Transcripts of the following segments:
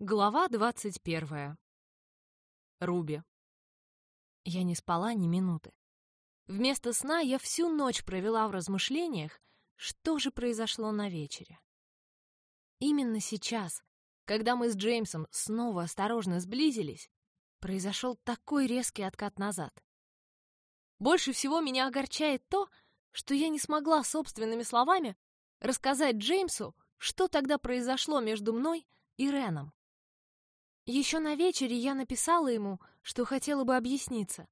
Глава двадцать первая. Руби. Я не спала ни минуты. Вместо сна я всю ночь провела в размышлениях, что же произошло на вечере. Именно сейчас, когда мы с Джеймсом снова осторожно сблизились, произошел такой резкий откат назад. Больше всего меня огорчает то, что я не смогла собственными словами рассказать Джеймсу, что тогда произошло между мной и Реном. Еще на вечере я написала ему, что хотела бы объясниться,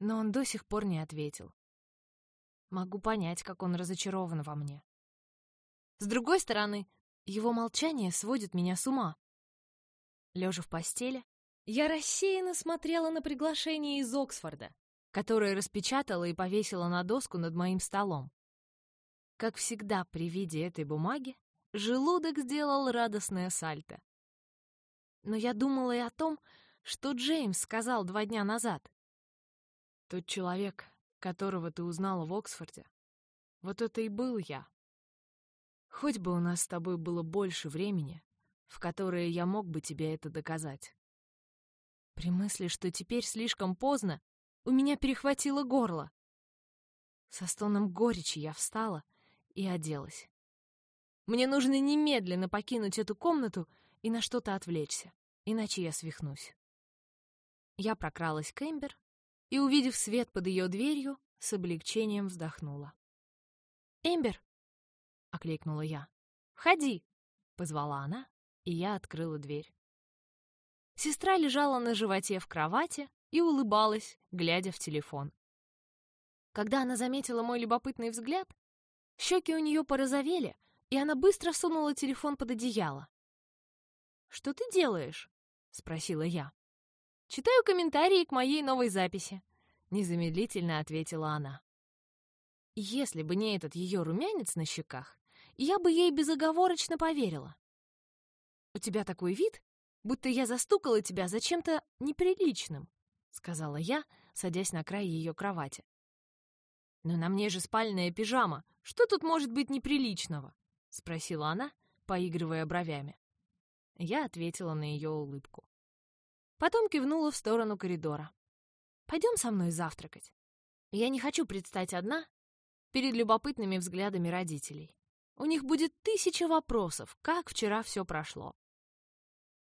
но он до сих пор не ответил. Могу понять, как он разочарован во мне. С другой стороны, его молчание сводит меня с ума. Лежа в постели, я рассеянно смотрела на приглашение из Оксфорда, которое распечатала и повесила на доску над моим столом. Как всегда при виде этой бумаги, желудок сделал радостное сальто. Но я думала и о том, что Джеймс сказал два дня назад. Тот человек, которого ты узнала в Оксфорде, вот это и был я. Хоть бы у нас с тобой было больше времени, в которое я мог бы тебе это доказать. При мысли, что теперь слишком поздно, у меня перехватило горло. Со стоном горечи я встала и оделась. Мне нужно немедленно покинуть эту комнату и на что-то отвлечься, иначе я свихнусь. Я прокралась к Эмбер и, увидев свет под ее дверью, с облегчением вздохнула. «Эмбер!» — окликнула я. «Входи!» — позвала она, и я открыла дверь. Сестра лежала на животе в кровати и улыбалась, глядя в телефон. Когда она заметила мой любопытный взгляд, щеки у нее порозовели, и она быстро сунула телефон под одеяло. «Что ты делаешь?» — спросила я. «Читаю комментарии к моей новой записи», — незамедлительно ответила она. Если бы не этот ее румянец на щеках, я бы ей безоговорочно поверила. «У тебя такой вид, будто я застукала тебя за чем-то неприличным», — сказала я, садясь на край ее кровати. «Но на мне же спальная пижама. Что тут может быть неприличного?» — спросила она, поигрывая бровями. Я ответила на ее улыбку. Потом кивнула в сторону коридора. «Пойдем со мной завтракать. Я не хочу предстать одна перед любопытными взглядами родителей. У них будет тысяча вопросов, как вчера все прошло».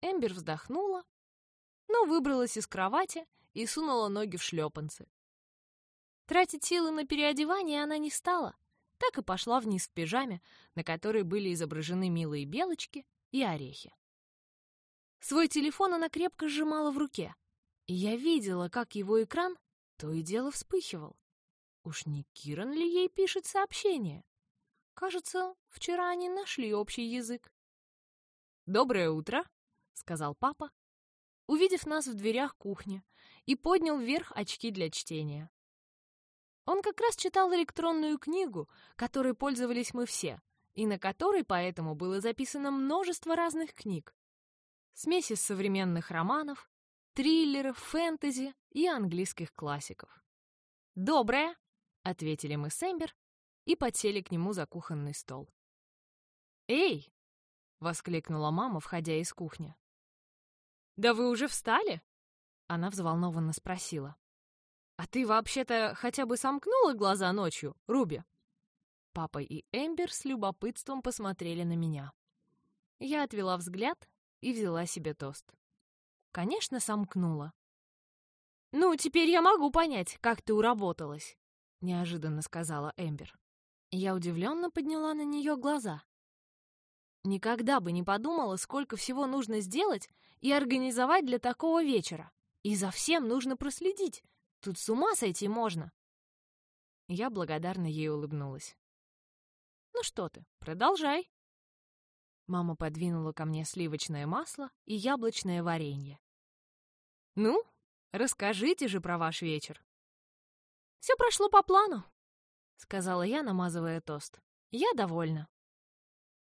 Эмбер вздохнула, но выбралась из кровати и сунула ноги в шлепанцы. Тратить силы на переодевание она не стала, так и пошла вниз в пижаме, на которой были изображены милые белочки и орехи. Свой телефон она крепко сжимала в руке, и я видела, как его экран то и дело вспыхивал. Уж не Киран ли ей пишет сообщение? Кажется, вчера они нашли общий язык. «Доброе утро», — сказал папа, увидев нас в дверях кухни, и поднял вверх очки для чтения. Он как раз читал электронную книгу, которой пользовались мы все, и на которой поэтому было записано множество разных книг смесь из современных романов, триллеров, фэнтези и английских классиков. «Доброе!» — ответили мы с Эмбер и подсели к нему за кухонный стол. «Эй!» — воскликнула мама, входя из кухни. «Да вы уже встали?» — она взволнованно спросила. «А ты вообще-то хотя бы сомкнула глаза ночью, Руби?» Папа и Эмбер с любопытством посмотрели на меня. Я отвела взгляд и взяла себе тост. Конечно, сомкнула. «Ну, теперь я могу понять, как ты уработалась», — неожиданно сказала Эмбер. Я удивленно подняла на нее глаза. Никогда бы не подумала, сколько всего нужно сделать и организовать для такого вечера. И за всем нужно проследить. Тут с ума сойти можно. Я благодарно ей улыбнулась. «Ну что ты, продолжай», Мама подвинула ко мне сливочное масло и яблочное варенье. «Ну, расскажите же про ваш вечер». «Все прошло по плану», — сказала я, намазывая тост. «Я довольна».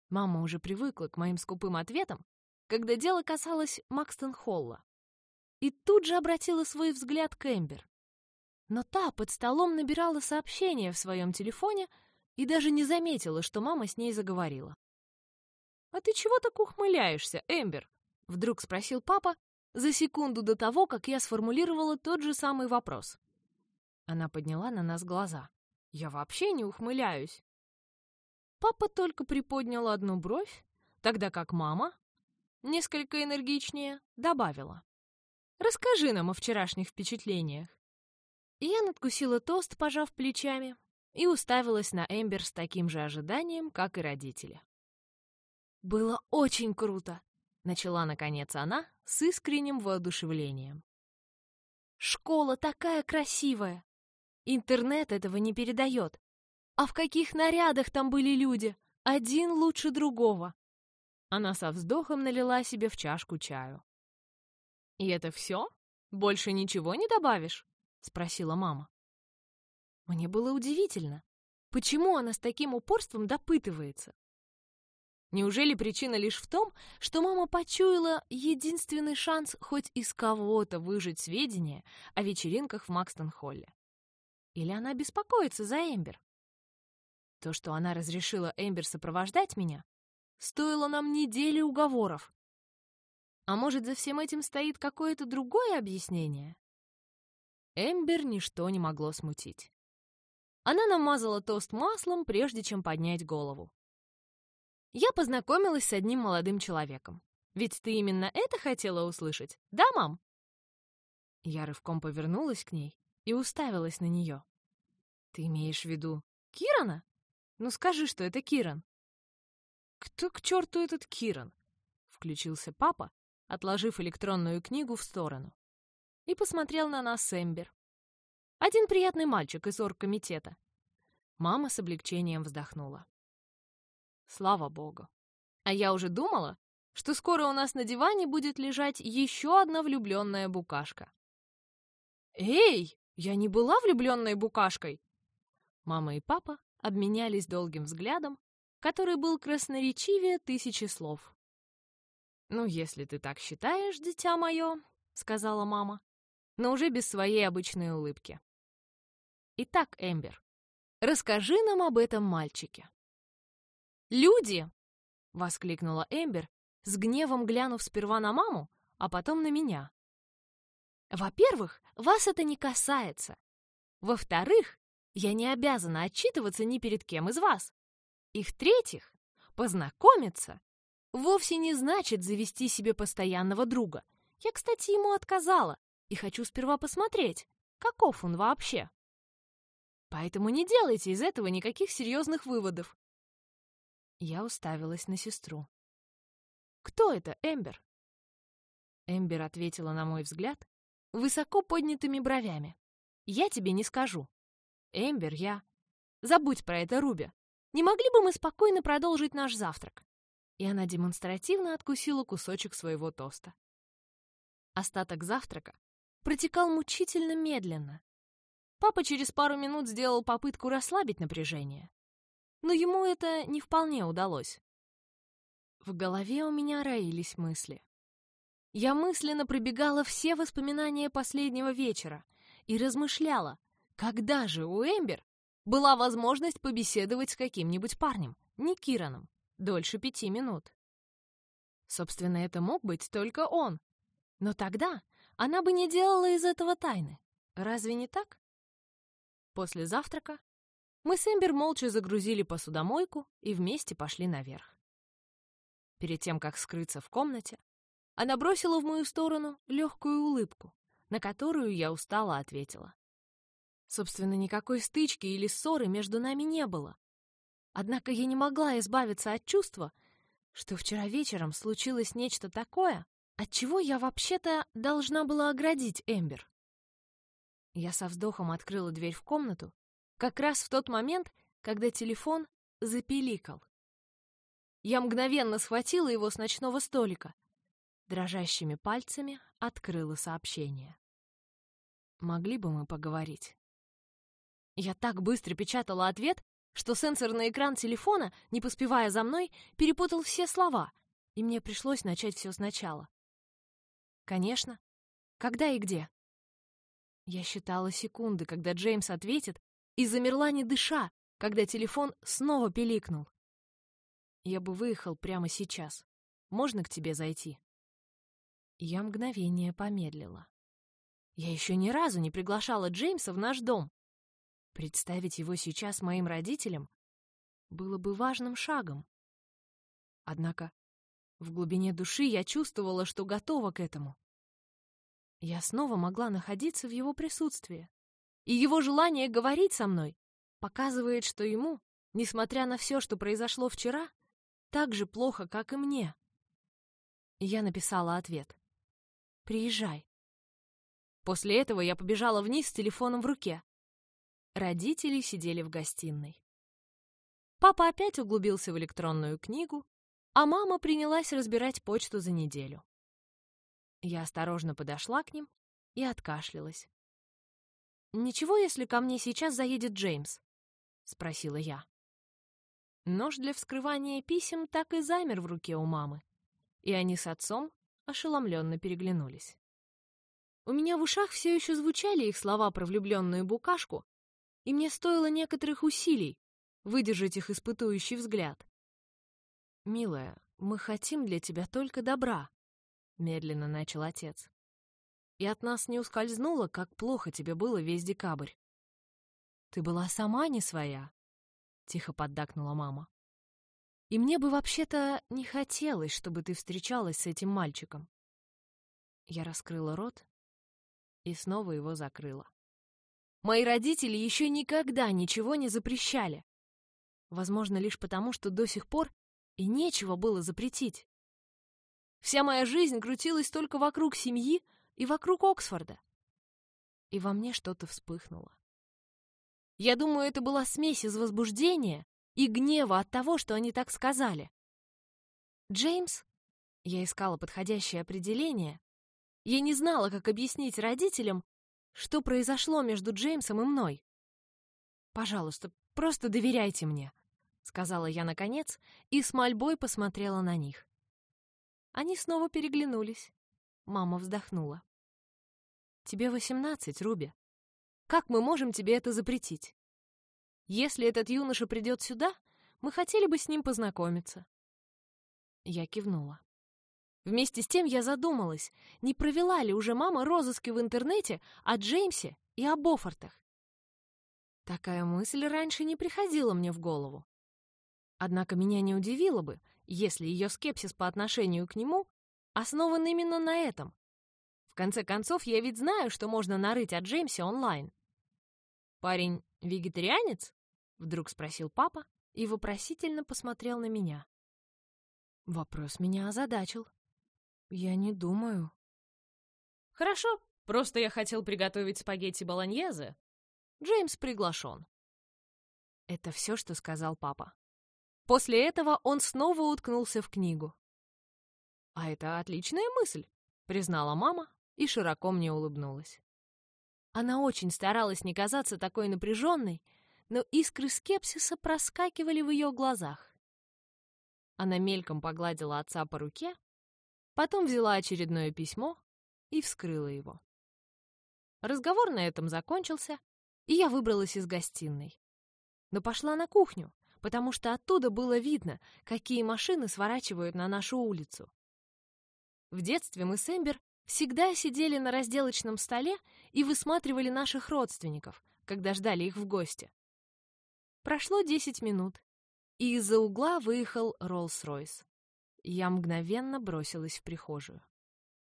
Мама уже привыкла к моим скупым ответам, когда дело касалось Макстон-Холла. И тут же обратила свой взгляд к Эмбер. Но та под столом набирала сообщение в своем телефоне и даже не заметила, что мама с ней заговорила. «А ты чего так ухмыляешься, Эмбер?» — Вдруг спросил папа за секунду до того, как я сформулировала тот же самый вопрос. Она подняла на нас глаза. Я вообще не ухмыляюсь. Папа только приподнял одну бровь, тогда как мама, несколько энергичнее, добавила. «Расскажи нам о вчерашних впечатлениях». И я надкусила тост, пожав плечами, и уставилась на Эмбер с таким же ожиданием, как и родители. «Было очень круто!» — начала, наконец, она с искренним воодушевлением. «Школа такая красивая! Интернет этого не передает. А в каких нарядах там были люди! Один лучше другого!» Она со вздохом налила себе в чашку чаю. «И это все? Больше ничего не добавишь?» — спросила мама. Мне было удивительно, почему она с таким упорством допытывается. Неужели причина лишь в том, что мама почуяла единственный шанс хоть из кого-то выжить сведения о вечеринках в Макстон-Холле? Или она беспокоится за Эмбер? То, что она разрешила Эмбер сопровождать меня, стоило нам недели уговоров. А может, за всем этим стоит какое-то другое объяснение? Эмбер ничто не могло смутить. Она намазала тост маслом, прежде чем поднять голову. Я познакомилась с одним молодым человеком. Ведь ты именно это хотела услышать, да, мам? Я рывком повернулась к ней и уставилась на нее. Ты имеешь в виду Кирана? Ну скажи, что это Киран. Кто к черту этот Киран? Включился папа, отложив электронную книгу в сторону. И посмотрел на нас Эмбер. Один приятный мальчик из оргкомитета. Мама с облегчением вздохнула. Слава богу. А я уже думала, что скоро у нас на диване будет лежать еще одна влюбленная букашка. «Эй, я не была влюбленной букашкой!» Мама и папа обменялись долгим взглядом, который был красноречивее тысячи слов. «Ну, если ты так считаешь, дитя мое», — сказала мама, но уже без своей обычной улыбки. «Итак, Эмбер, расскажи нам об этом мальчике». «Люди!» — воскликнула Эмбер, с гневом глянув сперва на маму, а потом на меня. «Во-первых, вас это не касается. Во-вторых, я не обязана отчитываться ни перед кем из вас. И в-третьих, познакомиться вовсе не значит завести себе постоянного друга. Я, кстати, ему отказала и хочу сперва посмотреть, каков он вообще. Поэтому не делайте из этого никаких серьезных выводов. Я уставилась на сестру. «Кто это, Эмбер?» Эмбер ответила на мой взгляд высоко поднятыми бровями. «Я тебе не скажу. Эмбер, я...» «Забудь про это, Руби. Не могли бы мы спокойно продолжить наш завтрак?» И она демонстративно откусила кусочек своего тоста. Остаток завтрака протекал мучительно медленно. Папа через пару минут сделал попытку расслабить напряжение, но ему это не вполне удалось. В голове у меня роились мысли. Я мысленно пробегала все воспоминания последнего вечера и размышляла, когда же у Эмбер была возможность побеседовать с каким-нибудь парнем, не Кираном, дольше пяти минут. Собственно, это мог быть только он. Но тогда она бы не делала из этого тайны. Разве не так? После завтрака мы с Эмбер молча загрузили посудомойку и вместе пошли наверх. Перед тем, как скрыться в комнате, она бросила в мою сторону легкую улыбку, на которую я устало ответила. Собственно, никакой стычки или ссоры между нами не было. Однако я не могла избавиться от чувства, что вчера вечером случилось нечто такое, от чего я вообще-то должна была оградить Эмбер. Я со вздохом открыла дверь в комнату как раз в тот момент, когда телефон запиликал. Я мгновенно схватила его с ночного столика. Дрожащими пальцами открыла сообщение. Могли бы мы поговорить? Я так быстро печатала ответ, что сенсорный экран телефона, не поспевая за мной, перепутал все слова, и мне пришлось начать все сначала. Конечно. Когда и где? Я считала секунды, когда Джеймс ответит, и замерла не дыша, когда телефон снова пиликнул. Я бы выехал прямо сейчас. Можно к тебе зайти? Я мгновение помедлила. Я еще ни разу не приглашала Джеймса в наш дом. Представить его сейчас моим родителям было бы важным шагом. Однако в глубине души я чувствовала, что готова к этому. Я снова могла находиться в его присутствии. И его желание говорить со мной показывает, что ему, несмотря на все, что произошло вчера, так же плохо, как и мне. Я написала ответ. «Приезжай». После этого я побежала вниз с телефоном в руке. Родители сидели в гостиной. Папа опять углубился в электронную книгу, а мама принялась разбирать почту за неделю. Я осторожно подошла к ним и откашлялась. «Ничего, если ко мне сейчас заедет Джеймс?» — спросила я. Нож для вскрывания писем так и замер в руке у мамы, и они с отцом ошеломленно переглянулись. У меня в ушах все еще звучали их слова про влюбленную букашку, и мне стоило некоторых усилий выдержать их испытующий взгляд. «Милая, мы хотим для тебя только добра», — медленно начал отец. «И от нас не ускользнуло, как плохо тебе было весь декабрь. Ты была сама не своя», — тихо поддакнула мама. «И мне бы вообще-то не хотелось, чтобы ты встречалась с этим мальчиком». Я раскрыла рот и снова его закрыла. Мои родители еще никогда ничего не запрещали. Возможно, лишь потому, что до сих пор и нечего было запретить. Вся моя жизнь крутилась только вокруг семьи и вокруг Оксфорда. И во мне что-то вспыхнуло. Я думаю, это была смесь из возбуждения и гнева от того, что они так сказали. Джеймс, я искала подходящее определение, я не знала, как объяснить родителям, что произошло между Джеймсом и мной. Пожалуйста, просто доверяйте мне сказала я наконец и с мольбой посмотрела на них. Они снова переглянулись. Мама вздохнула. Тебе восемнадцать, Руби. Как мы можем тебе это запретить? Если этот юноша придет сюда, мы хотели бы с ним познакомиться. Я кивнула. Вместе с тем я задумалась, не провела ли уже мама розыски в интернете о Джеймсе и о Бофортах. Такая мысль раньше не приходила мне в голову. Однако меня не удивило бы, если ее скепсис по отношению к нему основан именно на этом. В конце концов, я ведь знаю, что можно нарыть о Джеймсе онлайн. «Парень вегетарианец?» — вдруг спросил папа и вопросительно посмотрел на меня. Вопрос меня озадачил. Я не думаю. «Хорошо, просто я хотел приготовить спагетти болоньезе. Джеймс приглашен». Это все, что сказал папа. После этого он снова уткнулся в книгу. «А это отличная мысль», — признала мама и широко мне улыбнулась. Она очень старалась не казаться такой напряженной, но искры скепсиса проскакивали в ее глазах. Она мельком погладила отца по руке, потом взяла очередное письмо и вскрыла его. Разговор на этом закончился, и я выбралась из гостиной. Но пошла на кухню, потому что оттуда было видно, какие машины сворачивают на нашу улицу. В детстве мы с Эмбер всегда сидели на разделочном столе и высматривали наших родственников, когда ждали их в гости. Прошло 10 минут, и из-за угла выехал Роллс-Ройс. Я мгновенно бросилась в прихожую.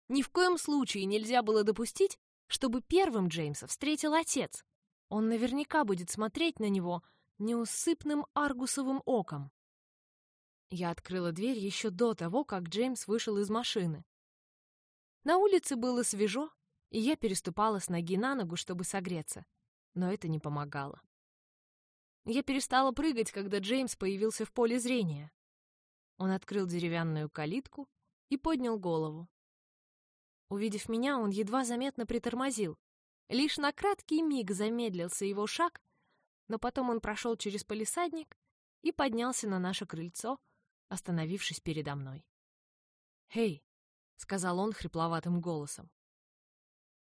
Ни в коем случае нельзя было допустить, чтобы первым Джеймса встретил отец. Он наверняка будет смотреть на него — неусыпным аргусовым оком. Я открыла дверь еще до того, как Джеймс вышел из машины. На улице было свежо, и я переступала с ноги на ногу, чтобы согреться, но это не помогало. Я перестала прыгать, когда Джеймс появился в поле зрения. Он открыл деревянную калитку и поднял голову. Увидев меня, он едва заметно притормозил. Лишь на краткий миг замедлился его шаг, но потом он прошел через полисадник и поднялся на наше крыльцо, остановившись передо мной. «Эй!» — сказал он хрипловатым голосом.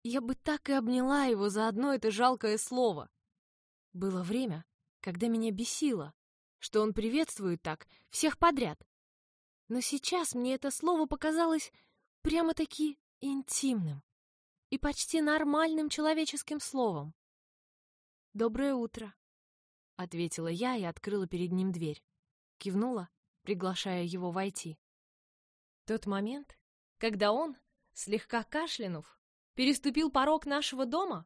Я бы так и обняла его за одно это жалкое слово. Было время, когда меня бесило, что он приветствует так всех подряд. Но сейчас мне это слово показалось прямо-таки интимным и почти нормальным человеческим словом. «Доброе утро», — ответила я и открыла перед ним дверь. Кивнула, приглашая его войти. Тот момент, когда он, слегка кашлянув, переступил порог нашего дома,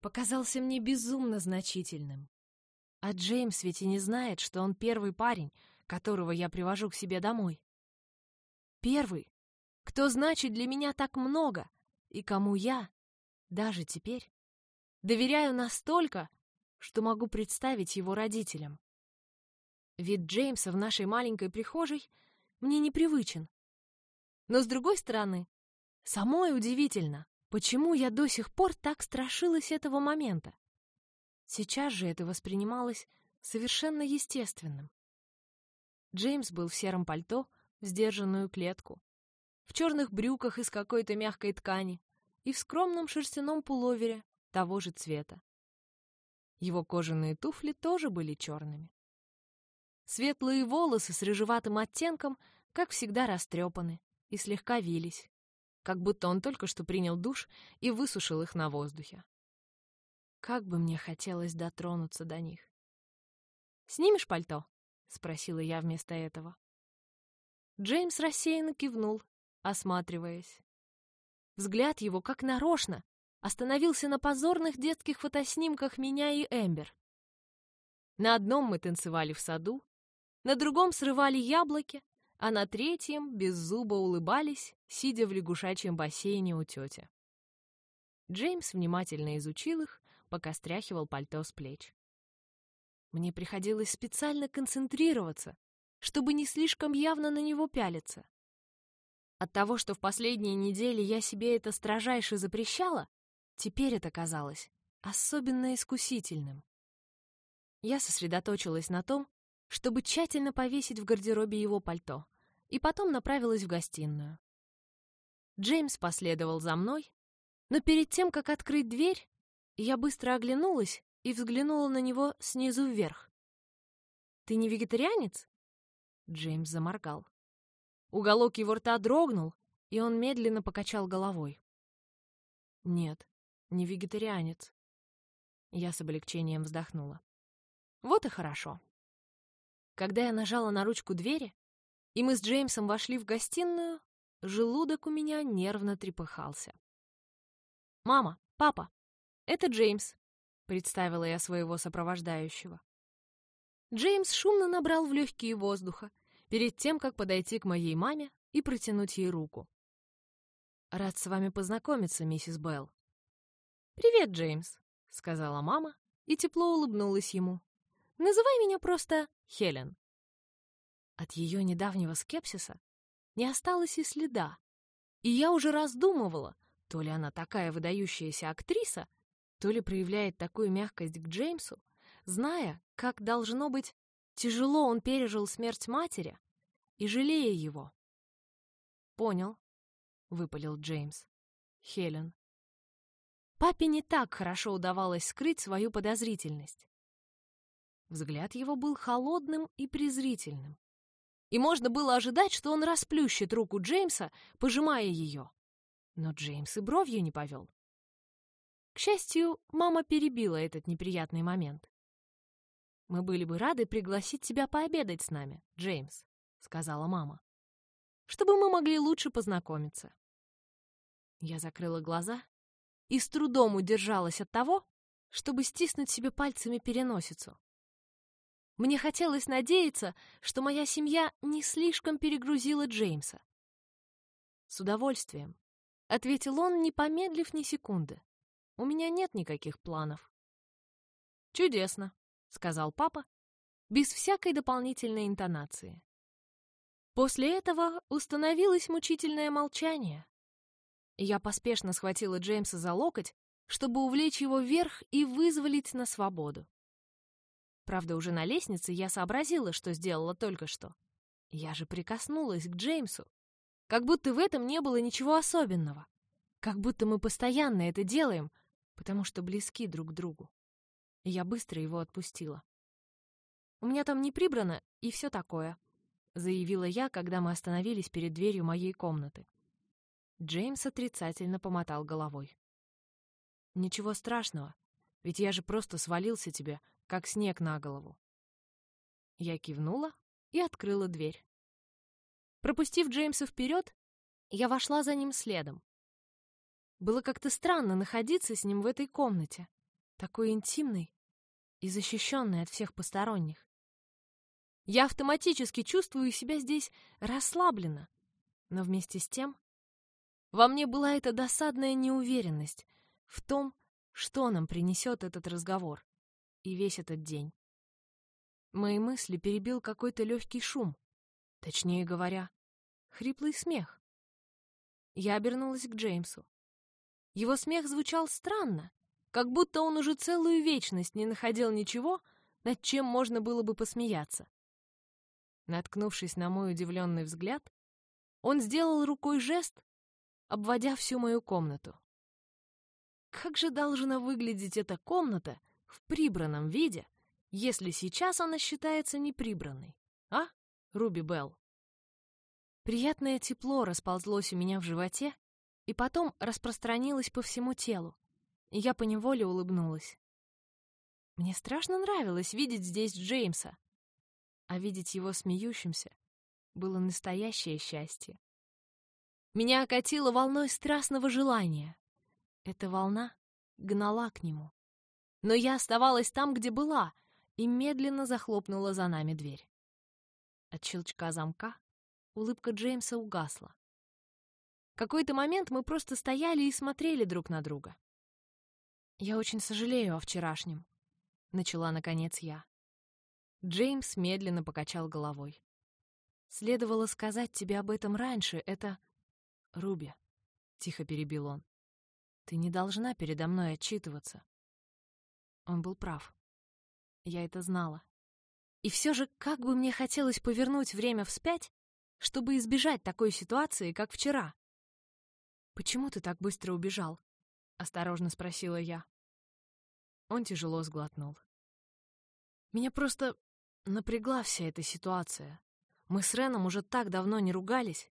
показался мне безумно значительным. А Джеймс ведь и не знает, что он первый парень, которого я привожу к себе домой. Первый, кто значит для меня так много, и кому я, даже теперь, доверяю настолько, что могу представить его родителям. Вид Джеймса в нашей маленькой прихожей мне непривычен. Но, с другой стороны, самой удивительно, почему я до сих пор так страшилась этого момента. Сейчас же это воспринималось совершенно естественным. Джеймс был в сером пальто, в сдержанную клетку, в черных брюках из какой-то мягкой ткани и в скромном шерстяном пуловере того же цвета. Его кожаные туфли тоже были черными. Светлые волосы с рыжеватым оттенком, как всегда, растрепаны и слегка вились, как будто он только что принял душ и высушил их на воздухе. Как бы мне хотелось дотронуться до них. «Снимешь пальто?» — спросила я вместо этого. Джеймс рассеянно кивнул, осматриваясь. Взгляд его, как нарочно, остановился на позорных детских фотоснимках меня и Эмбер. На одном мы танцевали в саду, на другом срывали яблоки, а на третьем без зуба улыбались, сидя в лягушачьем бассейне у тети. Джеймс внимательно изучил их, пока стряхивал пальто с плеч. Мне приходилось специально концентрироваться, чтобы не слишком явно на него пялиться. От того, что в последние недели я себе это строжайше запрещала, теперь это казалось особенно искусительным. Я сосредоточилась на том, чтобы тщательно повесить в гардеробе его пальто, и потом направилась в гостиную. Джеймс последовал за мной, но перед тем, как открыть дверь, я быстро оглянулась и взглянула на него снизу вверх. «Ты не вегетарианец?» Джеймс заморгал. Уголок его рта дрогнул, и он медленно покачал головой. «Нет, не вегетарианец». Я с облегчением вздохнула. «Вот и хорошо». Когда я нажала на ручку двери, и мы с Джеймсом вошли в гостиную, желудок у меня нервно трепыхался. «Мама, папа, «Это Джеймс», — представила я своего сопровождающего. Джеймс шумно набрал в легкие воздуха, перед тем, как подойти к моей маме и протянуть ей руку. «Рад с вами познакомиться, миссис Белл». «Привет, Джеймс», — сказала мама и тепло улыбнулась ему. «Называй меня просто Хелен». От ее недавнего скепсиса не осталось и следа, и я уже раздумывала, то ли она такая выдающаяся актриса, то ли проявляет такую мягкость к Джеймсу, зная, как должно быть тяжело он пережил смерть матери, и жалея его. «Понял», — выпалил Джеймс. Хелен. Папе не так хорошо удавалось скрыть свою подозрительность. Взгляд его был холодным и презрительным. И можно было ожидать, что он расплющит руку Джеймса, пожимая ее. Но Джеймс и бровью не повел. К счастью, мама перебила этот неприятный момент. «Мы были бы рады пригласить тебя пообедать с нами, Джеймс», — сказала мама, «чтобы мы могли лучше познакомиться». Я закрыла глаза и с трудом удержалась от того, чтобы стиснуть себе пальцами переносицу. Мне хотелось надеяться, что моя семья не слишком перегрузила Джеймса. «С удовольствием», — ответил он, не помедлив ни секунды. У меня нет никаких планов. Чудесно, сказал папа, без всякой дополнительной интонации. После этого установилось мучительное молчание. Я поспешно схватила Джеймса за локоть, чтобы увлечь его вверх и вызволить на свободу. Правда, уже на лестнице я сообразила, что сделала только что. Я же прикоснулась к Джеймсу, как будто в этом не было ничего особенного. Как будто мы постоянно это делаем, потому что близки друг к другу. Я быстро его отпустила. «У меня там не прибрано, и все такое», — заявила я, когда мы остановились перед дверью моей комнаты. Джеймс отрицательно помотал головой. «Ничего страшного, ведь я же просто свалился тебе, как снег на голову». Я кивнула и открыла дверь. Пропустив Джеймса вперед, я вошла за ним следом. Было как-то странно находиться с ним в этой комнате, такой интимной и защищенной от всех посторонних. Я автоматически чувствую себя здесь расслабленно, но вместе с тем во мне была эта досадная неуверенность в том, что нам принесет этот разговор и весь этот день. Мои мысли перебил какой-то легкий шум, точнее говоря, хриплый смех. Я обернулась к Джеймсу. Его смех звучал странно, как будто он уже целую вечность не находил ничего, над чем можно было бы посмеяться. Наткнувшись на мой удивленный взгляд, он сделал рукой жест, обводя всю мою комнату. Как же должна выглядеть эта комната в прибранном виде, если сейчас она считается неприбранной, а, Руби Белл? Приятное тепло расползлось у меня в животе и потом распространилось по всему телу, и я поневоле улыбнулась. Мне страшно нравилось видеть здесь Джеймса, а видеть его смеющимся было настоящее счастье. Меня окатило волной страстного желания. Эта волна гнала к нему. Но я оставалась там, где была, и медленно захлопнула за нами дверь. От щелчка замка улыбка Джеймса угасла. Какой-то момент мы просто стояли и смотрели друг на друга. «Я очень сожалею о вчерашнем», — начала наконец я. Джеймс медленно покачал головой. «Следовало сказать тебе об этом раньше, это...» «Руби», — тихо перебил он, — «ты не должна передо мной отчитываться». Он был прав. Я это знала. И все же, как бы мне хотелось повернуть время вспять, чтобы избежать такой ситуации, как вчера. «Почему ты так быстро убежал?» — осторожно спросила я. Он тяжело сглотнул. Меня просто напрягла вся эта ситуация. Мы с Реном уже так давно не ругались.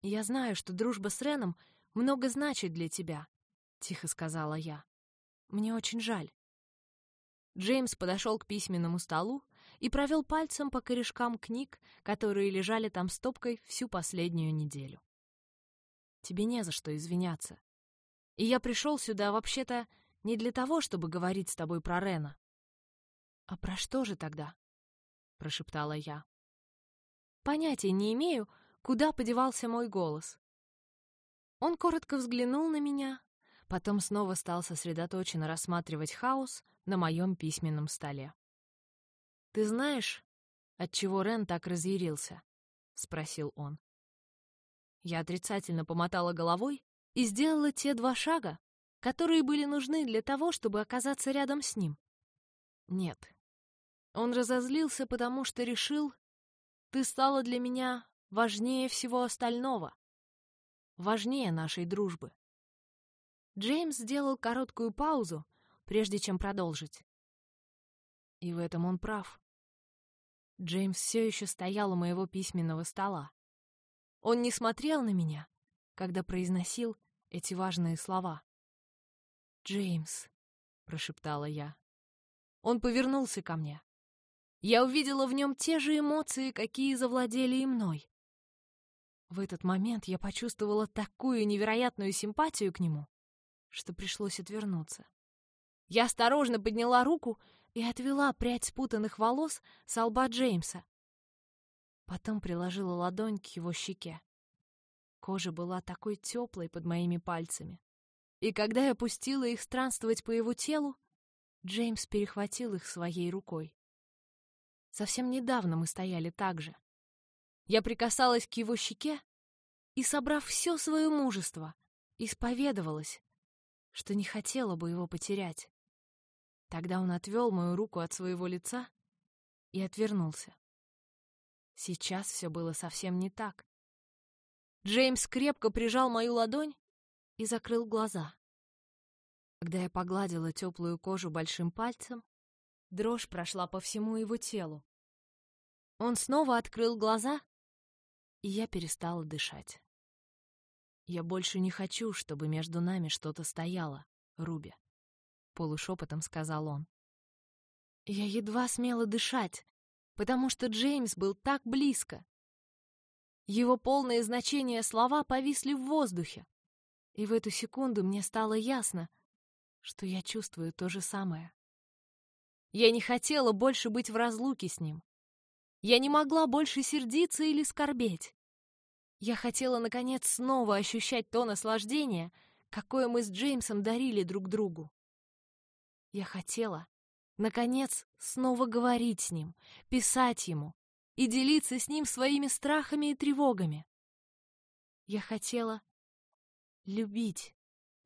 «Я знаю, что дружба с Реном много значит для тебя», — тихо сказала я. «Мне очень жаль». Джеймс подошел к письменному столу и провел пальцем по корешкам книг, которые лежали там стопкой всю последнюю неделю. «Тебе не за что извиняться. И я пришел сюда вообще-то не для того, чтобы говорить с тобой про Рена. «А про что же тогда?» — прошептала я. Понятия не имею, куда подевался мой голос. Он коротко взглянул на меня, потом снова стал сосредоточенно рассматривать хаос на моем письменном столе. «Ты знаешь, отчего Рен так разъярился?» — спросил он. Я отрицательно помотала головой и сделала те два шага, которые были нужны для того, чтобы оказаться рядом с ним. Нет, он разозлился, потому что решил, ты стала для меня важнее всего остального, важнее нашей дружбы. Джеймс сделал короткую паузу, прежде чем продолжить. И в этом он прав. Джеймс все еще стоял у моего письменного стола. Он не смотрел на меня, когда произносил эти важные слова. «Джеймс», — прошептала я. Он повернулся ко мне. Я увидела в нем те же эмоции, какие завладели и мной. В этот момент я почувствовала такую невероятную симпатию к нему, что пришлось отвернуться. Я осторожно подняла руку и отвела прядь спутанных волос с лба Джеймса. Потом приложила ладонь к его щеке. Кожа была такой теплой под моими пальцами. И когда я пустила их странствовать по его телу, Джеймс перехватил их своей рукой. Совсем недавно мы стояли так же. Я прикасалась к его щеке и, собрав все свое мужество, исповедовалась, что не хотела бы его потерять. Тогда он отвел мою руку от своего лица и отвернулся. Сейчас все было совсем не так. Джеймс крепко прижал мою ладонь и закрыл глаза. Когда я погладила теплую кожу большим пальцем, Дрожь прошла по всему его телу. Он снова открыл глаза, и я перестала дышать. «Я больше не хочу, чтобы между нами что-то стояло, Руби», — полушепотом сказал он. Я едва смела дышать, потому что Джеймс был так близко. Его полное значение слова повисли в воздухе, и в эту секунду мне стало ясно, что я чувствую то же самое. Я не хотела больше быть в разлуке с ним. Я не могла больше сердиться или скорбеть. Я хотела, наконец, снова ощущать то наслаждение, какое мы с Джеймсом дарили друг другу. Я хотела, наконец, снова говорить с ним, писать ему и делиться с ним своими страхами и тревогами. Я хотела любить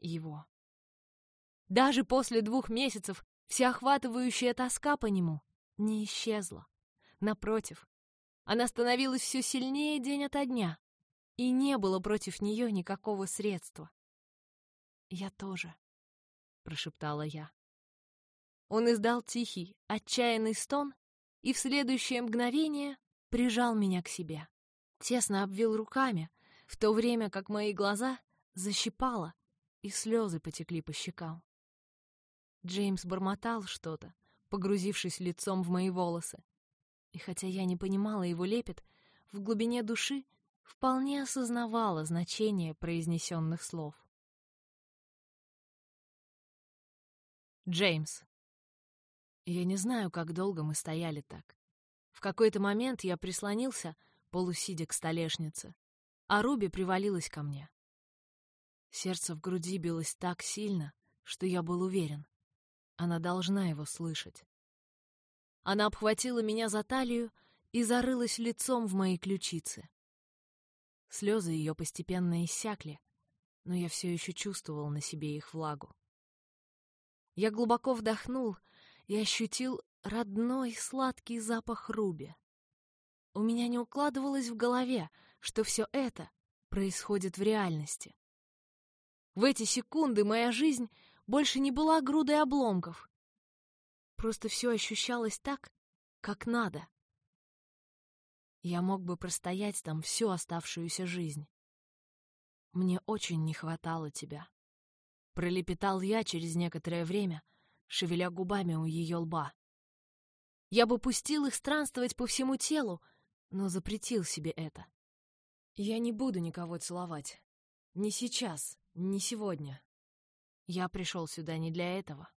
его. Даже после двух месяцев всеохватывающая тоска по нему не исчезла. Напротив, она становилась все сильнее день ото дня и не было против нее никакого средства. «Я тоже», — прошептала я. Он издал тихий, отчаянный стон и в следующее мгновение прижал меня к себе. Тесно обвил руками, в то время как мои глаза защипало, и слезы потекли по щекам. Джеймс бормотал что-то, погрузившись лицом в мои волосы. И хотя я не понимала его лепет, в глубине души вполне осознавала значение произнесенных слов. Джеймс. Я не знаю, как долго мы стояли так. В какой-то момент я прислонился, полусидя к столешнице, а Руби привалилась ко мне. Сердце в груди билось так сильно, что я был уверен. Она должна его слышать. Она обхватила меня за талию и зарылась лицом в мои ключицы. Слезы ее постепенно иссякли, но я все еще чувствовал на себе их влагу. Я глубоко вдохнул и ощутил родной сладкий запах руби. У меня не укладывалось в голове, что все это происходит в реальности. В эти секунды моя жизнь больше не была грудой обломков. Просто все ощущалось так, как надо. Я мог бы простоять там всю оставшуюся жизнь. Мне очень не хватало тебя. Пролепетал я через некоторое время, шевеля губами у ее лба. Я бы пустил их странствовать по всему телу, но запретил себе это. Я не буду никого целовать. Не сейчас, не сегодня. Я пришел сюда не для этого.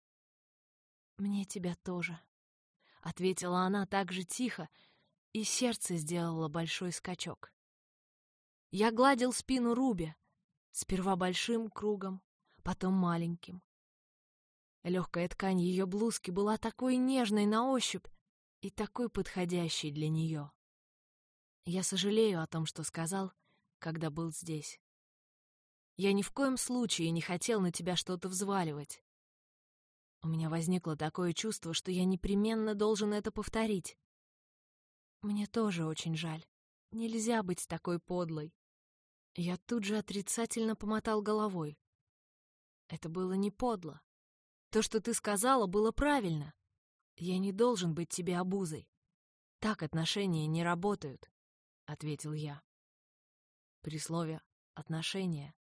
Мне тебя тоже, — ответила она так же тихо, и сердце сделало большой скачок. Я гладил спину Руби, сперва большим кругом, потом маленьким. Легкая ткань ее блузки была такой нежной на ощупь и такой подходящей для нее. Я сожалею о том, что сказал, когда был здесь. Я ни в коем случае не хотел на тебя что-то взваливать. У меня возникло такое чувство, что я непременно должен это повторить. Мне тоже очень жаль. Нельзя быть такой подлой. Я тут же отрицательно помотал головой. Это было не подло. То, что ты сказала, было правильно. Я не должен быть тебе обузой. Так отношения не работают, — ответил я. При слове «отношения»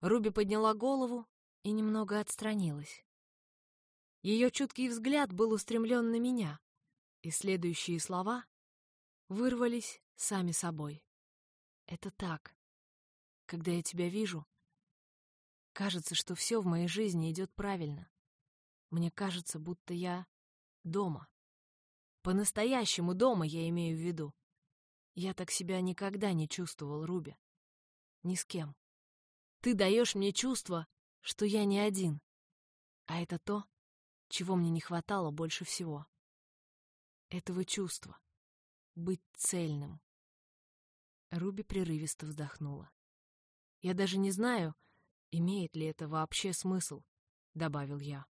Руби подняла голову и немного отстранилась. Ее чуткий взгляд был устремлен на меня, и следующие слова вырвались сами собой. Это так. Когда я тебя вижу, кажется, что все в моей жизни идет правильно. Мне кажется, будто я дома. По-настоящему дома я имею в виду. Я так себя никогда не чувствовал, Руби. Ни с кем. Ты даешь мне чувство, что я не один. А это то, чего мне не хватало больше всего. Этого чувства быть цельным. Руби прерывисто вздохнула. «Я даже не знаю, имеет ли это вообще смысл», — добавил я.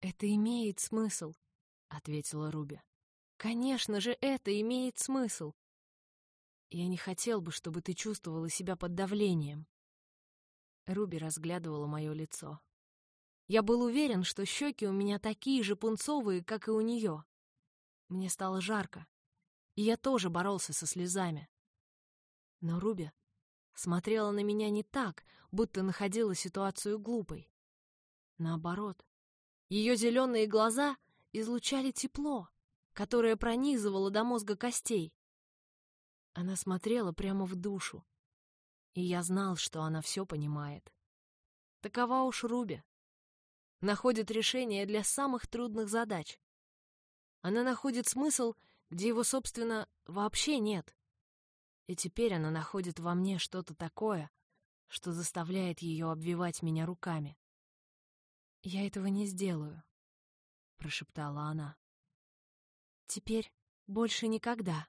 «Это имеет смысл», — ответила Руби. «Конечно же, это имеет смысл. Я не хотел бы, чтобы ты чувствовала себя под давлением». Руби разглядывала мое лицо. Я был уверен, что щеки у меня такие же пунцовые, как и у нее. Мне стало жарко и я тоже боролся со слезами. Но Руби смотрела на меня не так, будто находила ситуацию глупой. Наоборот, ее зеленые глаза излучали тепло, которое пронизывало до мозга костей. Она смотрела прямо в душу, и я знал, что она все понимает. Такова уж Руби. Находит решение для самых трудных задач. Она находит смысл, где его, собственно, вообще нет. И теперь она находит во мне что-то такое, что заставляет ее обвивать меня руками. «Я этого не сделаю», — прошептала она. «Теперь больше никогда».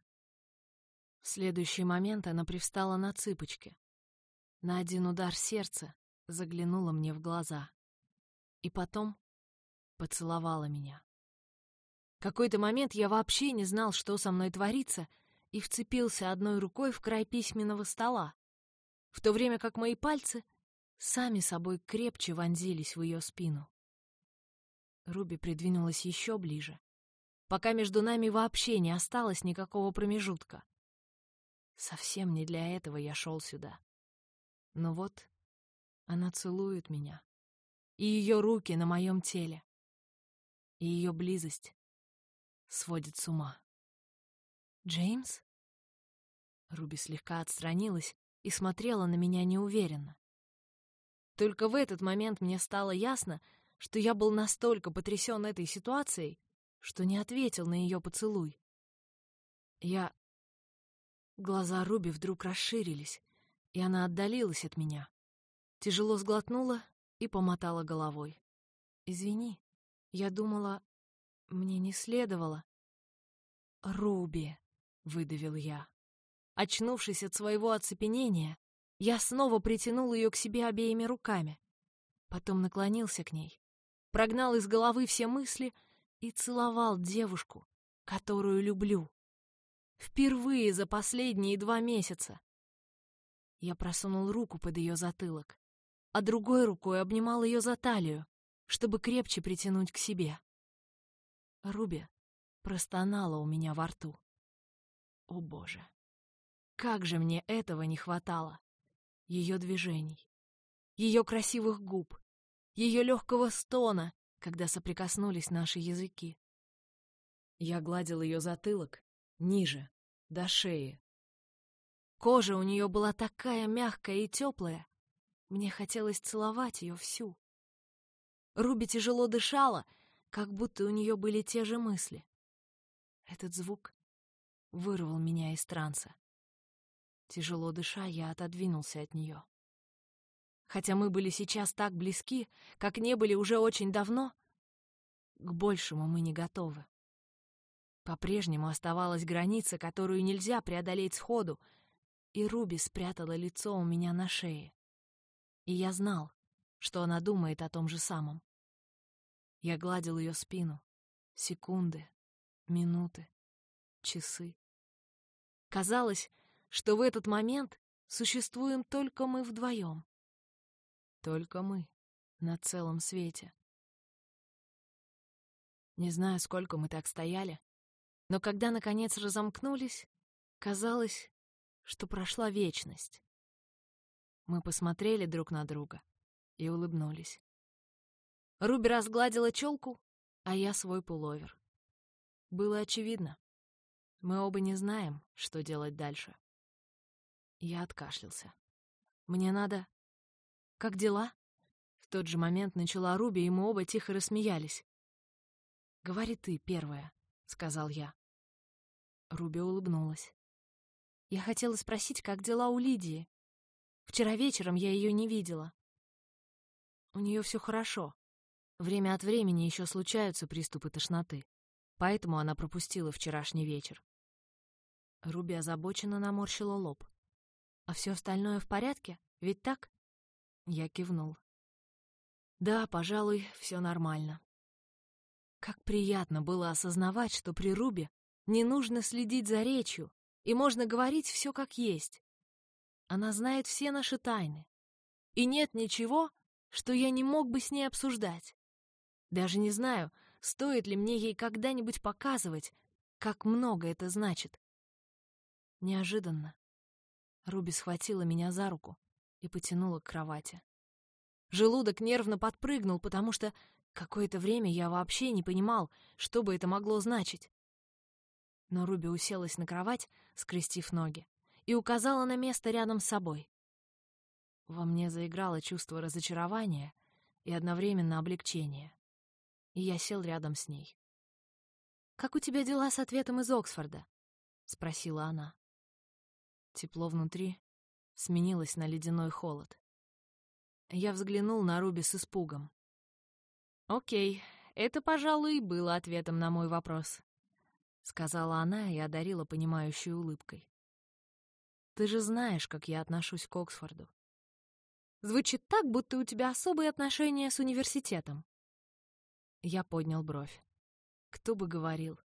В следующий момент она привстала на цыпочки. На один удар сердца заглянула мне в глаза. И потом поцеловала меня. Какой-то момент я вообще не знал, что со мной творится, и вцепился одной рукой в край письменного стола, в то время как мои пальцы сами собой крепче вонзились в ее спину. Руби придвинулась еще ближе, пока между нами вообще не осталось никакого промежутка. Совсем не для этого я шел сюда. Но вот она целует меня, и ее руки на моем теле, и ее близость сводит с ума. «Джеймс?» Руби слегка отстранилась и смотрела на меня неуверенно. Только в этот момент мне стало ясно, что я был настолько потрясен этой ситуацией, что не ответил на ее поцелуй. Я... Глаза Руби вдруг расширились, и она отдалилась от меня. Тяжело сглотнула и помотала головой. «Извини, я думала, мне не следовало». «Руби», — выдавил я. Очнувшись от своего оцепенения, я снова притянул ее к себе обеими руками. Потом наклонился к ней, прогнал из головы все мысли и целовал девушку, которую люблю. Впервые за последние два месяца. Я просунул руку под ее затылок, а другой рукой обнимал ее за талию, чтобы крепче притянуть к себе. Руби простонала у меня во рту. О, Боже! Как же мне этого не хватало! Ее движений, ее красивых губ, ее легкого стона, когда соприкоснулись наши языки. Я гладил ее затылок ниже, до шеи. Кожа у нее была такая мягкая и теплая. Мне хотелось целовать ее всю. Руби тяжело дышала, как будто у нее были те же мысли. Этот звук вырвал меня из транса. Тяжело дыша, я отодвинулся от нее. Хотя мы были сейчас так близки, как не были уже очень давно, к большему мы не готовы. По-прежнему оставалась граница, которую нельзя преодолеть сходу, и Руби спрятала лицо у меня на шее. И я знал, что она думает о том же самом. Я гладил ее спину. Секунды, минуты, часы. Казалось, что в этот момент существуем только мы вдвоем. Только мы на целом свете. Не знаю, сколько мы так стояли, но когда, наконец, разомкнулись, казалось, что прошла вечность. Мы посмотрели друг на друга и улыбнулись. Руби разгладила челку, а я свой пуловер. Было очевидно. Мы оба не знаем, что делать дальше. Я откашлялся. «Мне надо...» «Как дела?» В тот же момент начала Руби, и мы оба тихо рассмеялись. «Говори ты первая», — сказал я. Руби улыбнулась. Я хотела спросить, как дела у Лидии. Вчера вечером я ее не видела. У нее все хорошо. Время от времени еще случаются приступы тошноты, поэтому она пропустила вчерашний вечер. Руби озабоченно наморщила лоб. А все остальное в порядке? Ведь так? Я кивнул. Да, пожалуй, все нормально. Как приятно было осознавать, что при Рубе не нужно следить за речью, и можно говорить все как есть. Она знает все наши тайны. И нет ничего, что я не мог бы с ней обсуждать. Даже не знаю, стоит ли мне ей когда-нибудь показывать, как много это значит. Неожиданно Руби схватила меня за руку и потянула к кровати. Желудок нервно подпрыгнул, потому что какое-то время я вообще не понимал, что бы это могло значить. Но Руби уселась на кровать, скрестив ноги, и указала на место рядом с собой. Во мне заиграло чувство разочарования и одновременно облегчения. И я сел рядом с ней. «Как у тебя дела с ответом из Оксфорда?» — спросила она. Тепло внутри сменилось на ледяной холод. Я взглянул на Руби с испугом. «Окей, это, пожалуй, было ответом на мой вопрос», — сказала она и одарила понимающей улыбкой. «Ты же знаешь, как я отношусь к Оксфорду. Звучит так, будто у тебя особые отношения с университетом». Я поднял бровь. Кто бы говорил.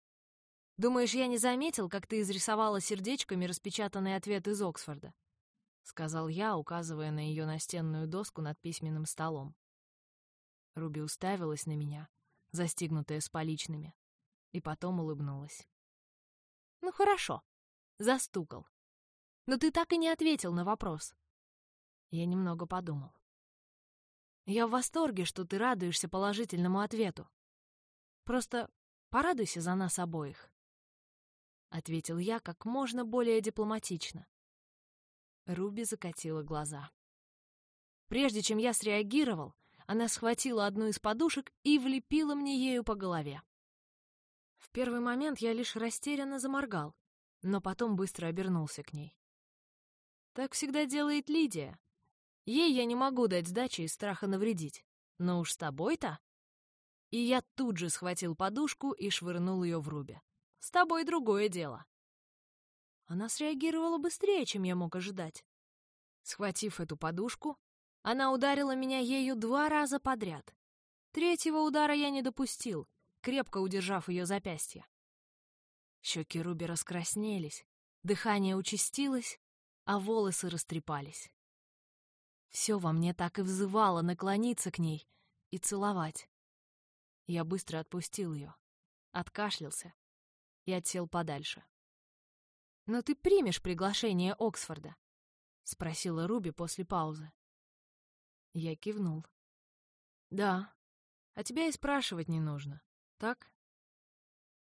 «Думаешь, я не заметил, как ты изрисовала сердечками распечатанный ответ из Оксфорда?» — сказал я, указывая на ее настенную доску над письменным столом. Руби уставилась на меня, застигнутая с поличными, и потом улыбнулась. «Ну хорошо», — застукал. «Но ты так и не ответил на вопрос. Я немного подумал. Я в восторге, что ты радуешься положительному ответу. Просто порадуйся за нас обоих. Ответил я как можно более дипломатично. Руби закатила глаза. Прежде чем я среагировал, она схватила одну из подушек и влепила мне ею по голове. В первый момент я лишь растерянно заморгал, но потом быстро обернулся к ней. Так всегда делает Лидия, Ей я не могу дать сдачи из страха навредить. Но уж с тобой-то... И я тут же схватил подушку и швырнул ее в Руби. С тобой другое дело. Она среагировала быстрее, чем я мог ожидать. Схватив эту подушку, она ударила меня ею два раза подряд. Третьего удара я не допустил, крепко удержав ее запястье. Щеки Руби раскраснелись, дыхание участилось, а волосы растрепались. Все во мне так и взывало наклониться к ней и целовать. Я быстро отпустил ее, откашлялся и отсел подальше. «Но ты примешь приглашение Оксфорда?» — спросила Руби после паузы. Я кивнул. «Да, а тебя и спрашивать не нужно, так?»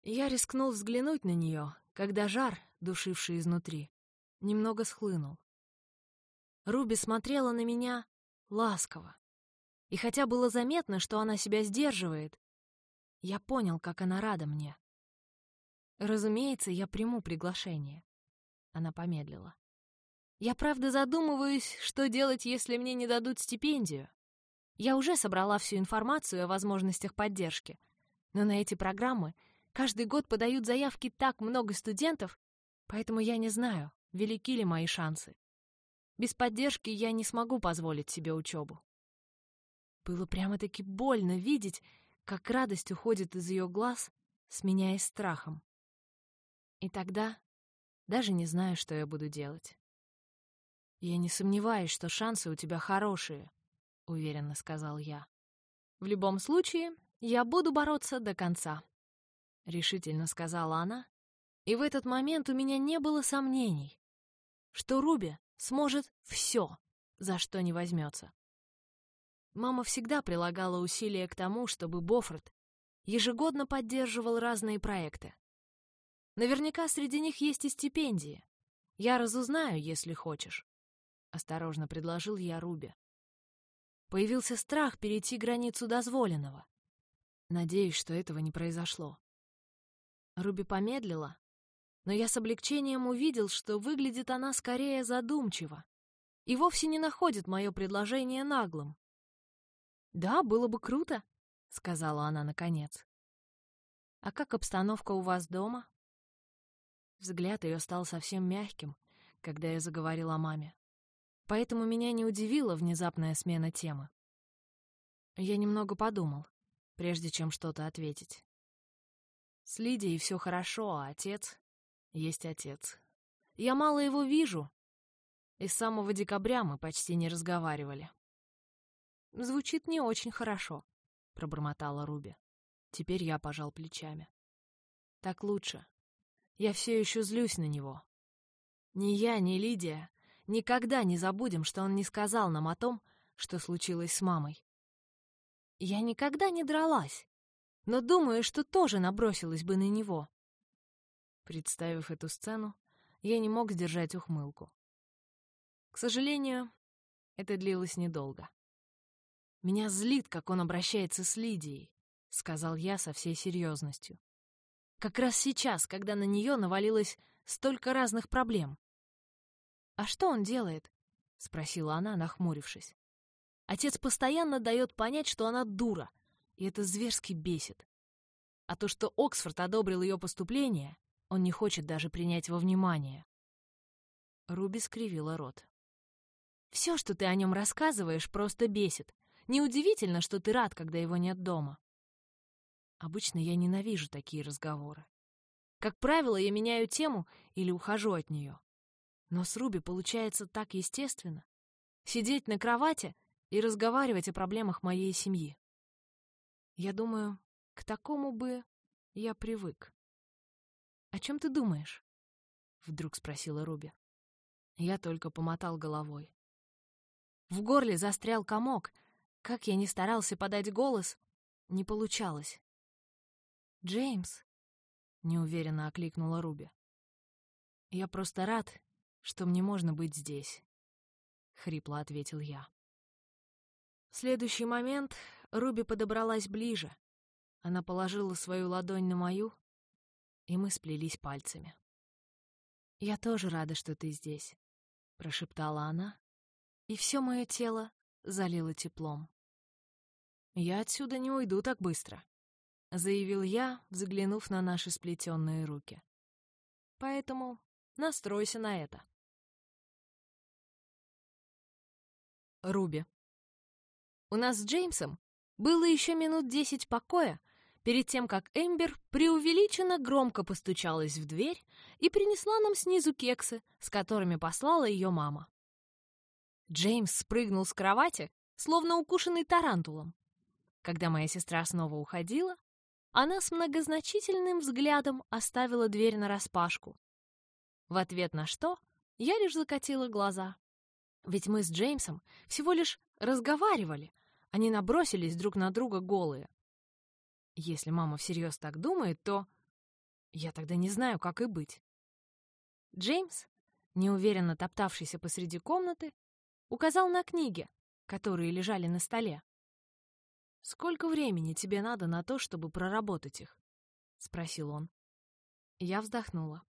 Я рискнул взглянуть на нее, когда жар, душивший изнутри, немного схлынул. Руби смотрела на меня ласково. И хотя было заметно, что она себя сдерживает, я понял, как она рада мне. Разумеется, я приму приглашение. Она помедлила. Я правда задумываюсь, что делать, если мне не дадут стипендию. Я уже собрала всю информацию о возможностях поддержки, но на эти программы каждый год подают заявки так много студентов, поэтому я не знаю, велики ли мои шансы. Без поддержки я не смогу позволить себе учебу. Было прямо-таки больно видеть, как радость уходит из ее глаз, сменяясь страхом. И тогда даже не знаю, что я буду делать. «Я не сомневаюсь, что шансы у тебя хорошие», — уверенно сказал я. «В любом случае, я буду бороться до конца», — решительно сказала она. И в этот момент у меня не было сомнений, что Руби сможет все, за что не возьмется. Мама всегда прилагала усилия к тому, чтобы Боффорд ежегодно поддерживал разные проекты. Наверняка среди них есть и стипендии. Я разузнаю, если хочешь. Осторожно предложил я Руби. Появился страх перейти границу дозволенного. Надеюсь, что этого не произошло. Руби помедлила, но я с облегчением увидел, что выглядит она скорее задумчиво и вовсе не находит мое предложение наглым. «Да, было бы круто», — сказала она наконец. «А как обстановка у вас дома?» Взгляд ее стал совсем мягким, когда я заговорила о маме. Поэтому меня не удивила внезапная смена темы. Я немного подумал, прежде чем что-то ответить. С Лидией все хорошо, а отец есть отец. Я мало его вижу. И с самого декабря мы почти не разговаривали. Звучит не очень хорошо, пробормотала Руби. Теперь я пожал плечами. Так лучше. Я все еще злюсь на него. Ни я, ни Лидия никогда не забудем, что он не сказал нам о том, что случилось с мамой. Я никогда не дралась, но думаю, что тоже набросилась бы на него. Представив эту сцену, я не мог сдержать ухмылку. К сожалению, это длилось недолго. «Меня злит, как он обращается с Лидией», — сказал я со всей серьезностью. «Как раз сейчас, когда на нее навалилось столько разных проблем». «А что он делает?» — спросила она, нахмурившись. Отец постоянно дает понять, что она дура, и это зверски бесит. А то, что Оксфорд одобрил ее поступление, он не хочет даже принять во внимание. Руби скривила рот. «Все, что ты о нем рассказываешь, просто бесит. Неудивительно, что ты рад, когда его нет дома». Обычно я ненавижу такие разговоры. Как правило, я меняю тему или ухожу от нее. Но с Руби получается так естественно. Сидеть на кровати и разговаривать о проблемах моей семьи. Я думаю, к такому бы я привык. «О чем ты думаешь?» — вдруг спросила Руби. Я только помотал головой. В горле застрял комок. Как я ни старался подать голос, не получалось. «Джеймс», — неуверенно окликнула Руби. «Я просто рад, что мне можно быть здесь», — хрипло ответил я. В следующий момент Руби подобралась ближе. Она положила свою ладонь на мою и мы сплелись пальцами. «Я тоже рада, что ты здесь», — прошептала она, и все мое тело залило теплом. «Я отсюда не уйду так быстро», — заявил я, взглянув на наши сплетенные руки. «Поэтому настройся на это». Руби. У нас с Джеймсом было еще минут десять покоя, перед тем, как Эмбер преувеличенно громко постучалась в дверь и принесла нам снизу кексы, с которыми послала ее мама. Джеймс спрыгнул с кровати, словно укушенный тарантулом. Когда моя сестра снова уходила, она с многозначительным взглядом оставила дверь нараспашку. В ответ на что я лишь закатила глаза. Ведь мы с Джеймсом всего лишь разговаривали, они набросились друг на друга голые. Если мама всерьез так думает, то... Я тогда не знаю, как и быть. Джеймс, неуверенно топтавшийся посреди комнаты, указал на книги, которые лежали на столе. «Сколько времени тебе надо на то, чтобы проработать их?» — спросил он. Я вздохнула.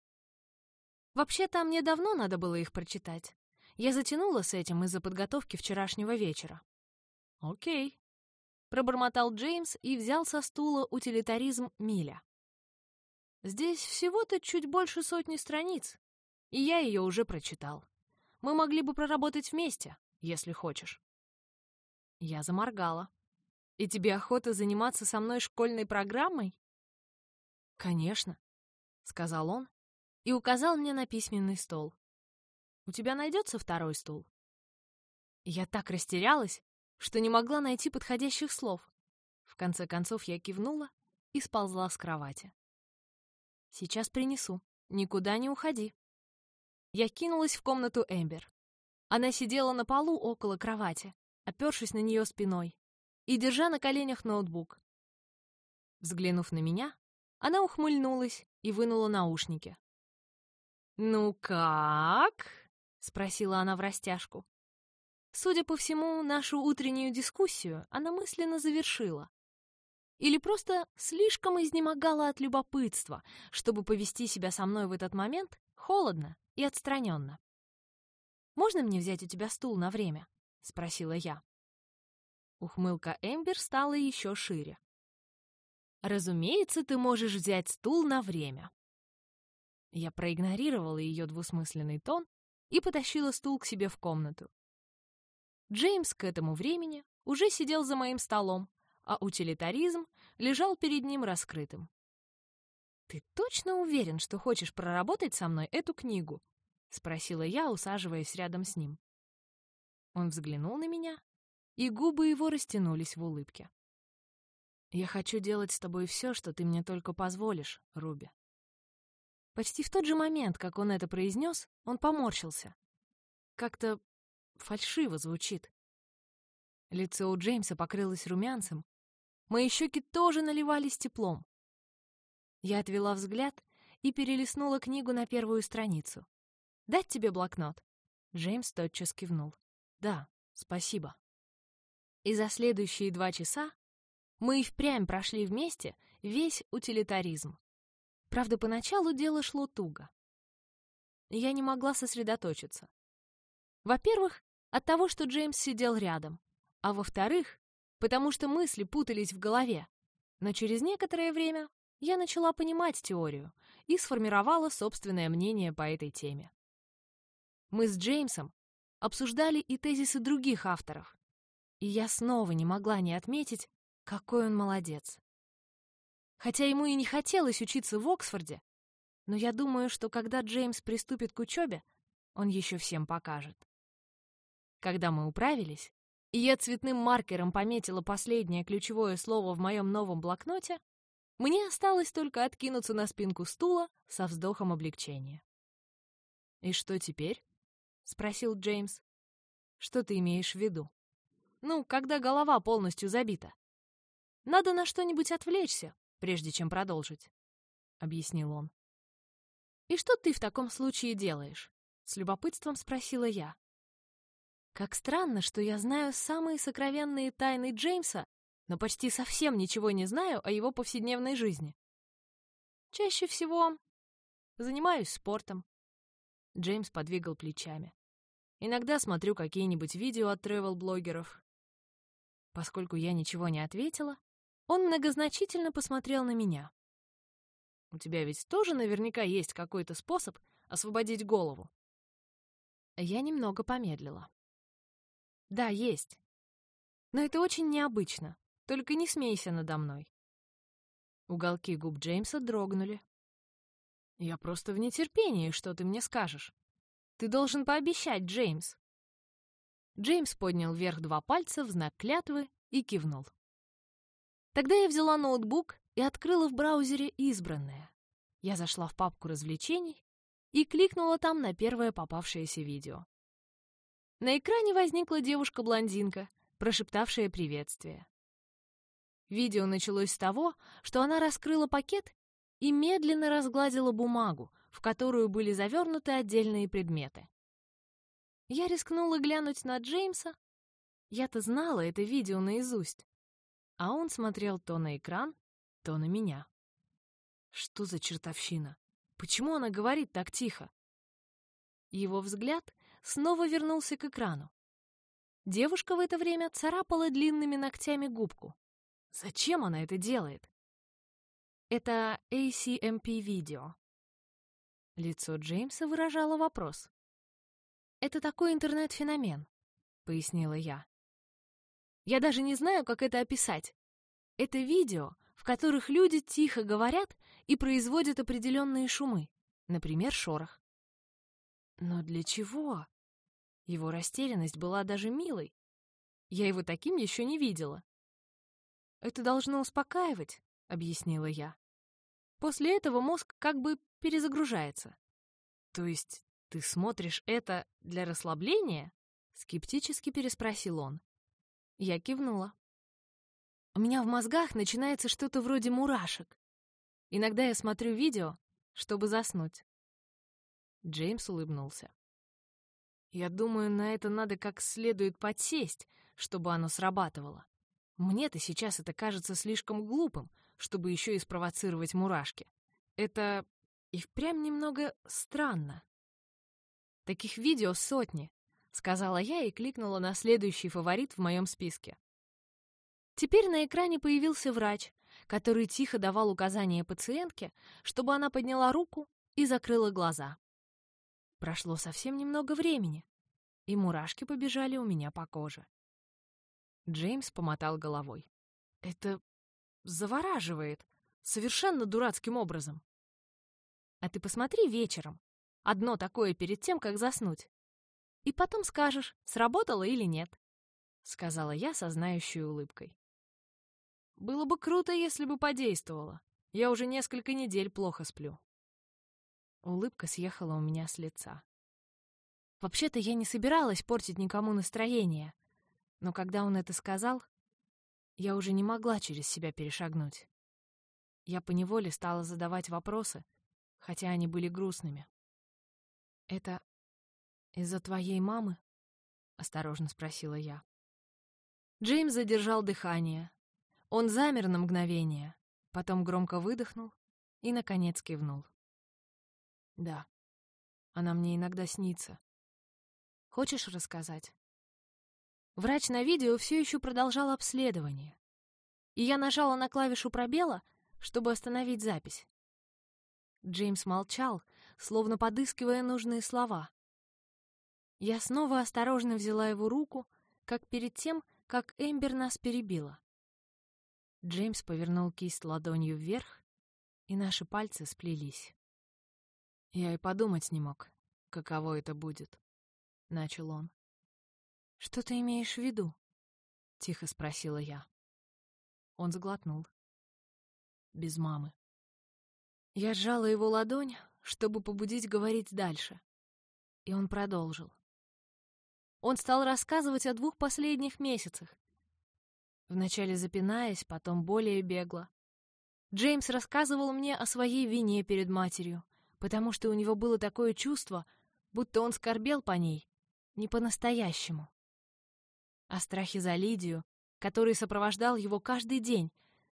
«Вообще-то мне давно надо было их прочитать. Я затянула с этим из-за подготовки вчерашнего вечера». «Окей», пробормотал Джеймс и взял со стула утилитаризм Миля. Здесь всего-то чуть больше сотни страниц, и я ее уже прочитал. Мы могли бы проработать вместе, если хочешь. Я заморгала. И тебе охота заниматься со мной школьной программой? Конечно, сказал он и указал мне на письменный стол. У тебя найдется второй стул? Я так растерялась, что не могла найти подходящих слов. В конце концов я кивнула и сползла с кровати. «Сейчас принесу. Никуда не уходи». Я кинулась в комнату Эмбер. Она сидела на полу около кровати, опершись на нее спиной и держа на коленях ноутбук. Взглянув на меня, она ухмыльнулась и вынула наушники. «Ну как?» — спросила она в растяжку. Судя по всему, нашу утреннюю дискуссию она мысленно завершила. Или просто слишком изнемогала от любопытства, чтобы повести себя со мной в этот момент холодно и отстраненно. «Можно мне взять у тебя стул на время?» — спросила я. Ухмылка Эмбер стала еще шире. «Разумеется, ты можешь взять стул на время». Я проигнорировала ее двусмысленный тон и потащила стул к себе в комнату. Джеймс к этому времени уже сидел за моим столом, а утилитаризм лежал перед ним раскрытым. «Ты точно уверен, что хочешь проработать со мной эту книгу?» — спросила я, усаживаясь рядом с ним. Он взглянул на меня, и губы его растянулись в улыбке. «Я хочу делать с тобой все, что ты мне только позволишь, Руби». Почти в тот же момент, как он это произнес, он поморщился. как-то фальшиво звучит. Лицо у Джеймса покрылось румянцем. Мои щеки тоже наливались теплом. Я отвела взгляд и перелистнула книгу на первую страницу. «Дать тебе блокнот?» Джеймс тотчас кивнул. «Да, спасибо». И за следующие два часа мы и впрямь прошли вместе весь утилитаризм. Правда, поначалу дело шло туго. Я не могла сосредоточиться. Во-первых, от того, что Джеймс сидел рядом, а во-вторых, потому что мысли путались в голове. Но через некоторое время я начала понимать теорию и сформировала собственное мнение по этой теме. Мы с Джеймсом обсуждали и тезисы других авторов, и я снова не могла не отметить, какой он молодец. Хотя ему и не хотелось учиться в Оксфорде, но я думаю, что когда Джеймс приступит к учебе, он еще всем покажет. Когда мы управились, и я цветным маркером пометила последнее ключевое слово в моем новом блокноте, мне осталось только откинуться на спинку стула со вздохом облегчения. «И что теперь?» — спросил Джеймс. «Что ты имеешь в виду?» «Ну, когда голова полностью забита. Надо на что-нибудь отвлечься, прежде чем продолжить», — объяснил он. «И что ты в таком случае делаешь?» — с любопытством спросила я. Как странно, что я знаю самые сокровенные тайны Джеймса, но почти совсем ничего не знаю о его повседневной жизни. Чаще всего занимаюсь спортом. Джеймс подвигал плечами. Иногда смотрю какие-нибудь видео от тревел-блогеров. Поскольку я ничего не ответила, он многозначительно посмотрел на меня. «У тебя ведь тоже наверняка есть какой-то способ освободить голову». Я немного помедлила. «Да, есть. Но это очень необычно. Только не смейся надо мной». Уголки губ Джеймса дрогнули. «Я просто в нетерпении, что ты мне скажешь. Ты должен пообещать, Джеймс». Джеймс поднял вверх два пальца в знак клятвы и кивнул. Тогда я взяла ноутбук и открыла в браузере «Избранное». Я зашла в папку развлечений и кликнула там на первое попавшееся видео. На экране возникла девушка-блондинка, прошептавшая приветствие. Видео началось с того, что она раскрыла пакет и медленно разгладила бумагу, в которую были завернуты отдельные предметы. Я рискнула глянуть на Джеймса. Я-то знала это видео наизусть а он смотрел то на экран, то на меня. Что за чертовщина? Почему она говорит так тихо? Его взгляд снова вернулся к экрану. Девушка в это время царапала длинными ногтями губку. Зачем она это делает? Это ACMP-видео. Лицо Джеймса выражало вопрос. «Это такой интернет-феномен», — пояснила я. Я даже не знаю, как это описать. Это видео, в которых люди тихо говорят и производят определенные шумы, например, шорох. Но для чего? Его растерянность была даже милой. Я его таким еще не видела. «Это должно успокаивать», — объяснила я. После этого мозг как бы перезагружается. «То есть ты смотришь это для расслабления?» — скептически переспросил он. Я кивнула. У меня в мозгах начинается что-то вроде мурашек. Иногда я смотрю видео, чтобы заснуть. Джеймс улыбнулся. Я думаю, на это надо как следует подсесть, чтобы оно срабатывало. Мне-то сейчас это кажется слишком глупым, чтобы еще и спровоцировать мурашки. Это и впрямь немного странно. Таких видео сотни, сказала я и кликнула на следующий фаворит в моем списке. Теперь на экране появился врач, который тихо давал указания пациентке, чтобы она подняла руку и закрыла глаза. Прошло совсем немного времени, и мурашки побежали у меня по коже. Джеймс помотал головой. «Это завораживает, совершенно дурацким образом. А ты посмотри вечером. Одно такое перед тем, как заснуть и потом скажешь, сработало или нет», — сказала я со знающей улыбкой. «Было бы круто, если бы подействовало. Я уже несколько недель плохо сплю». Улыбка съехала у меня с лица. Вообще-то я не собиралась портить никому настроение, но когда он это сказал, я уже не могла через себя перешагнуть. Я поневоле стала задавать вопросы, хотя они были грустными. «Это из-за твоей мамы?» — осторожно спросила я. Джеймс задержал дыхание. Он замер на мгновение, потом громко выдохнул и, наконец, кивнул. «Да, она мне иногда снится. Хочешь рассказать?» Врач на видео все еще продолжал обследование, и я нажала на клавишу пробела, чтобы остановить запись. Джеймс молчал, словно подыскивая нужные слова. Я снова осторожно взяла его руку, как перед тем, как Эмбер нас перебила. Джеймс повернул кисть ладонью вверх, и наши пальцы сплелись. «Я и подумать не мог, каково это будет», — начал он. «Что ты имеешь в виду?» — тихо спросила я. Он сглотнул. «Без мамы». Я сжала его ладонь, чтобы побудить говорить дальше. И он продолжил. Он стал рассказывать о двух последних месяцах. Вначале запинаясь, потом более бегло. Джеймс рассказывал мне о своей вине перед матерью, потому что у него было такое чувство, будто он скорбел по ней, не по-настоящему о страхе за Лидию, который сопровождал его каждый день,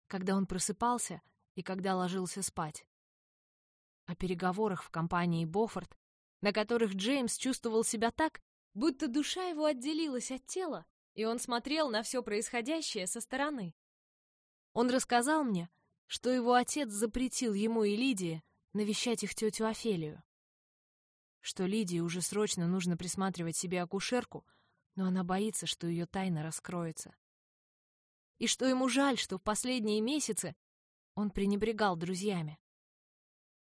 когда он просыпался и когда ложился спать. О переговорах в компании Боффорд, на которых Джеймс чувствовал себя так, будто душа его отделилась от тела, и он смотрел на все происходящее со стороны. Он рассказал мне, что его отец запретил ему и Лидии навещать их тетю Офелию. Что Лидии уже срочно нужно присматривать себе акушерку — но она боится, что ее тайна раскроется. И что ему жаль, что в последние месяцы он пренебрегал друзьями.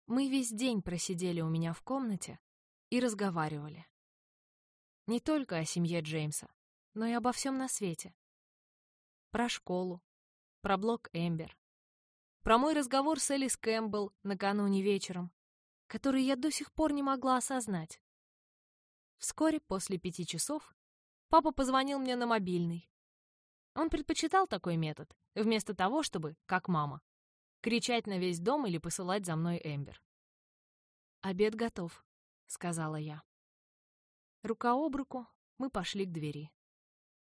Мы весь день просидели у меня в комнате и разговаривали. Не только о семье Джеймса, но и обо всем на свете. Про школу, про блог Эмбер, про мой разговор с Элис Кэмпбелл накануне вечером, который я до сих пор не могла осознать. Вскоре после пяти часов Папа позвонил мне на мобильный. Он предпочитал такой метод, вместо того, чтобы, как мама, кричать на весь дом или посылать за мной Эмбер. «Обед готов», — сказала я. Рука об руку мы пошли к двери.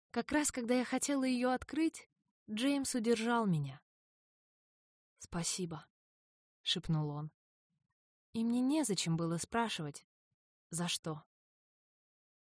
Как раз когда я хотела ее открыть, Джеймс удержал меня. «Спасибо», — шепнул он. И мне незачем было спрашивать, за что.